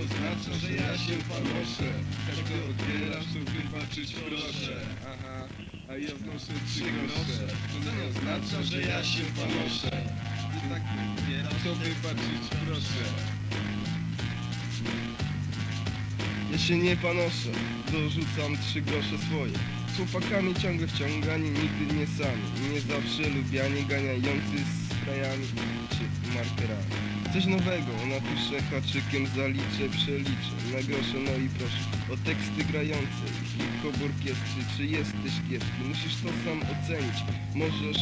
oznacza, że ja się panoszę to odbierasz, to wybaczyć proszę. Aha, a ja wnoszę trzy grosze To nie oznacza, że ja się panoszę Ty tak to odbierasz, to wybaczyć proszę. Ja się nie panoszę, dorzucam trzy grosze swoje. Z chłopakami ciągle wciągani, nigdy nie sami. Nie zawsze lubiani, ganiający z krajami czy markerami Coś nowego, natuszę haczykiem zaliczę, przeliczę. Na grosze, no i proszę, o teksty grające. Hip-hop orkiestry, czy jesteś kiepski? Musisz to sam ocenić, możesz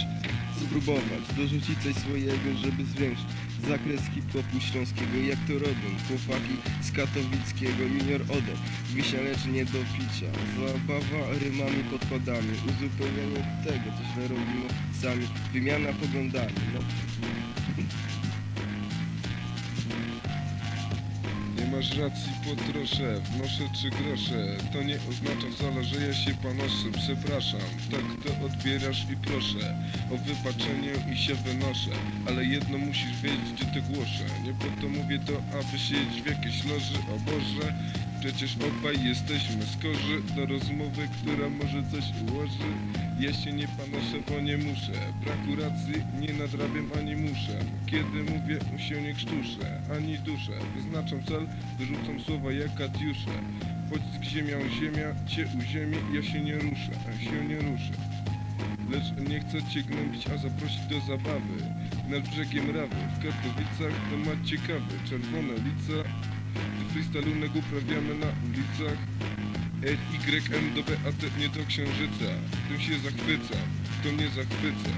spróbować Dorzucić coś swojego, żeby zwiększyć Zakres hip-hopu śląskiego, jak to robią chłopaki z katowickiego Junior Ode Wisia lecz nie do picia, zabawa rymami, podkładami. Uzupełnienie tego, co źle robimy sami. Wymiana poglądami, no masz racji, potroszę, wnoszę trzy grosze. To nie oznacza wcale, że ja się panoszę Przepraszam, tak to odbierasz i proszę O wybaczenie i się wynoszę. Ale jedno musisz wiedzieć, gdzie to głoszę Nie po to mówię to, aby siedzieć w jakiejś loży. O Boże, przecież obaj jesteśmy skorzy Do rozmowy, która może coś ułoży. Ja się nie panoszę, bo nie muszę. Braku racji nie nadrabiam ani muszę. Kiedy mówię, się nie krztuszę Ani duszę, wyznaczam cel Wyrzucam słowa jak Katiusze. Pocisk ziemia, ziemia, cię u ziemi Ja się nie ruszę, się nie ruszę. Lecz nie chcę cię gnębić, a zaprosić do zabawy. Nad brzegiem Rawy, w Katowicach to ma ciekawy. Czerwone lica Freestylunek uprawiamy na ulicach. L, Y, M do B, a T nie do księżyca. Tym się zachwyca, to mnie zachwyca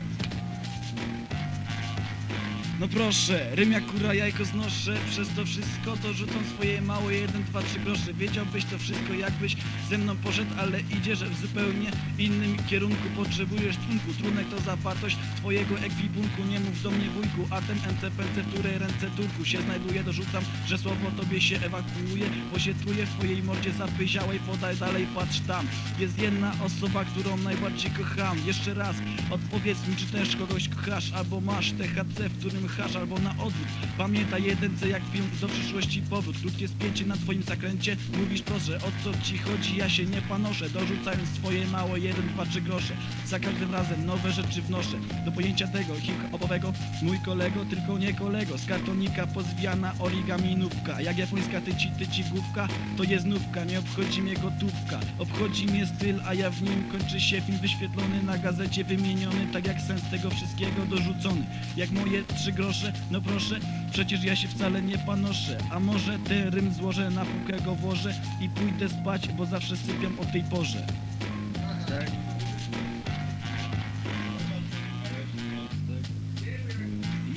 No proszę, rym jak kura jajko znoszę Przez to wszystko dorzucam swoje małe jeden, dwa, trzy grosze. Wiedziałbyś to wszystko jakbyś ze mną poszedł Ale idziesz w zupełnie innym kierunku Potrzebujesz trunku, trunek to zawartość twojego ekwipunku Nie mów do mnie wujku, a ten NCPC w której ręce turku się znajduje Dorzucam, że słowo tobie się ewakuuje truje w twojej mordzie zapyziałej. Podaj dalej, patrz tam. Jest jedna osoba, którą najbardziej kocham. Jeszcze raz, odpowiedz mi, czy też kogoś kochasz Albo masz THC, w którym hasz albo na odwrót. Pamiętaj jeden C jak film do przyszłości powrót. Krótkie spięcie na twoim zakręcie. Mówisz proszę, o co ci chodzi, ja się nie panoszę Dorzucając swoje małe jeden, dwa, grosze. Za każdym razem nowe rzeczy wnoszę. Do pojęcia tego hip-hopowego Mój kolego, tylko nie kolego. Z kartonika pozwijana origaminówka Jak japońska tyci, tyci główka To jest nówka, nie obchodzi mnie gotówka. Obchodzi mnie styl, a ja w nim kończy się film wyświetlony Na gazecie wymieniony, tak jak sens tego wszystkiego dorzucony. Jak moje trzy grosze, no proszę Przecież ja się wcale nie panoszę. A może ten rym złożę, na półkę go włożę I pójdę spać, bo zawsze sypiam o tej porze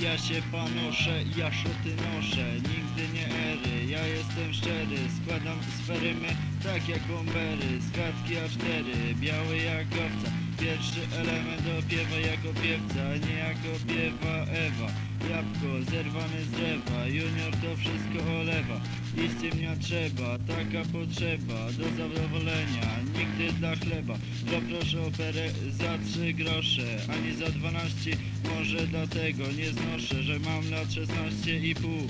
Ja się panoszę, ja szoty noszę, nigdy nie ery, ja jestem szczery, składam sfery my tak jak bombery, składki A4, biały jak owca, pierwszy element opiewa jako piewca, nie jako piewa Ewa, jabłko zerwane z drzewa, wszystko olewa, iście mnie trzeba, taka potrzeba, do zadowolenia, nigdy dla chleba, zaproszę operę za trzy grosze, ani za dwanaście, może dlatego nie znoszę, że mam lat 16 i pół.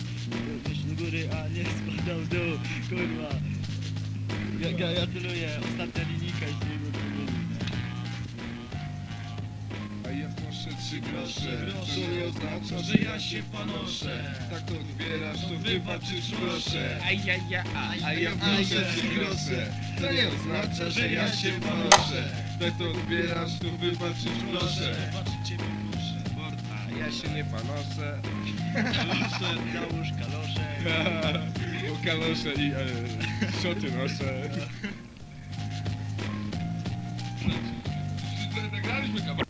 Myśl do góry, a nie spadam w dół, kurwa. Gratuluję, ostatnia linijka i z niego Wnoszę trzy grosze. To nie oznacza, że ja się panoszę Tak to odbierasz, to wybaczysz proszę. A ja wnoszę trzy grosze. To nie oznacza, że ja się panoszę Tak to odbierasz, to wybaczysz proszę. Proszę A ja się nie panoszę Kalosze, załóż kalosze. Bo kalosze i e, szoty noszę. Nagraliśmy kawał